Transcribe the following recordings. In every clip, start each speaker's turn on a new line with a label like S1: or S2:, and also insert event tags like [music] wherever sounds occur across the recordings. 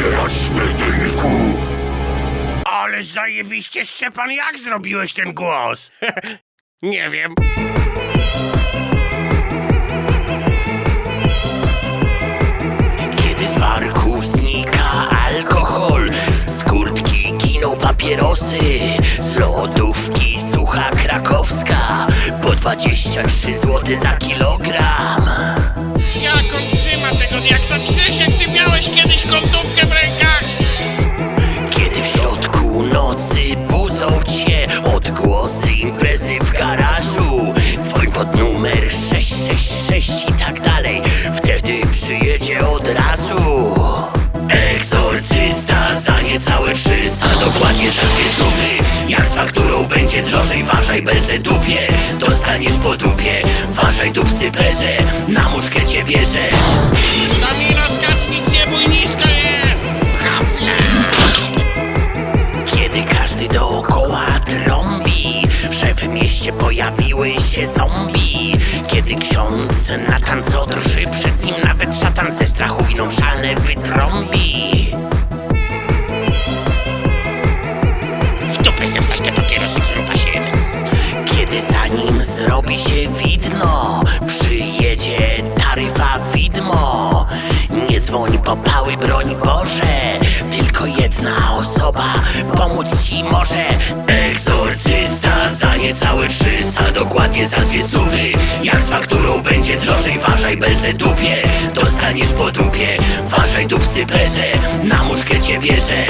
S1: umierasz, śmiertelniku!
S2: Ale zajebiście, Szczepan, jak zrobiłeś ten głos? [laughs] Nie wiem.
S3: Kiedy z barku znika alkohol Z kurtki giną papierosy Z lodówki sucha krakowska Po 23 zł za kilogram
S2: Jak on trzyma tego diaksa? Krzysiek, kątówkę w rękach?
S3: Kiedy w środku nocy budzą cię Odgłosy imprezy w garażu. Dzwoń pod numer 666 i tak dalej. Wtedy przyjedzie od razu. Egzorcysta za niecałe 300 Dokładnie za dwie stówy Jak z fakturą będzie drożej Ważaj bezę dupie. Dostaniesz po dupie. Ważaj dupcy prezę Na muszkę cię bierze.
S2: Zamina skacznik,
S3: w mieście pojawiły się zombie. Kiedy ksiądz Natan co drży Przed nim nawet szatan ze strachu winą szalne wytrąbi. W dupę se wstać te papierosy grubasie Kiedy za nim zrobi się widno Przyjedzie taryfa widmo. Nie dzwoń po pały, broń Boże jedna osoba. Pomóc ci może Egzorcysta. Za niecałe 300 Dokładnie za dwie stówy. Jak z fakturą będzie drożej Ważaj bezę dupie. Dostaniesz po dupie Ważaj dupcy prezę Na muszkę cię bierze.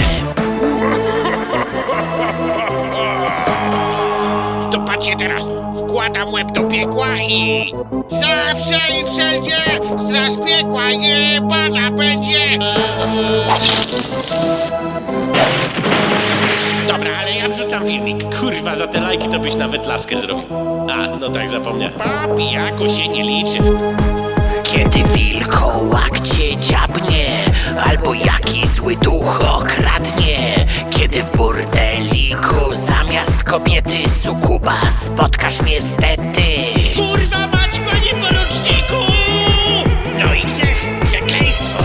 S2: To patrzcie teraz, wkładam łeb do piekła i... Zawsze i wszędzie straż piekła jebana będzie!
S4: Dobra, ale ja wrzucam filmik. Kurwa, za te lajki to byś nawet laskę zrobił. A, no tak, zapomniałem.
S2: Papi, jako się nie liczy.
S3: Kiedy wilkołak cię dziabnie Albo jaki zły duch okradnie Kiedy w burdeliku zamiast kobiety sukuba Spotkasz niestety
S2: Kurwa mać, panie poruczniku! No i grzech, przekleństwo.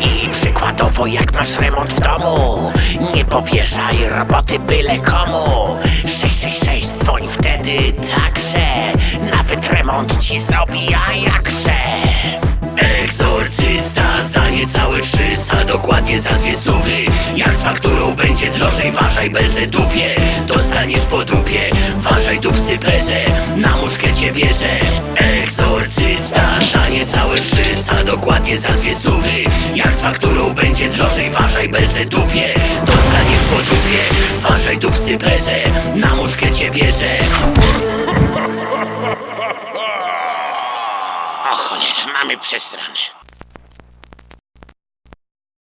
S3: I przykładowo jak masz remont w domu powierzaj roboty byle komu. 666 dzwoń wtedy także. Nawet remont ci zrobi, a jakże? Egzorcysta za niecałe 300 Dokładnie za dwie stówy. Jak z fakturą będzie drożej Ważaj bezę dupie. Dostaniesz po dupie Ważaj dupcy prezę Na muszkę cię bierze niecałe 300 Dokładnie za dwie stówy. Jak z fakturą będzie drożej Ważaj bezę dupie. Dostaniesz po dupie Ważaj dupcy prezę. Na muszkę cię bierze.
S2: O cholera, mamy przesrane.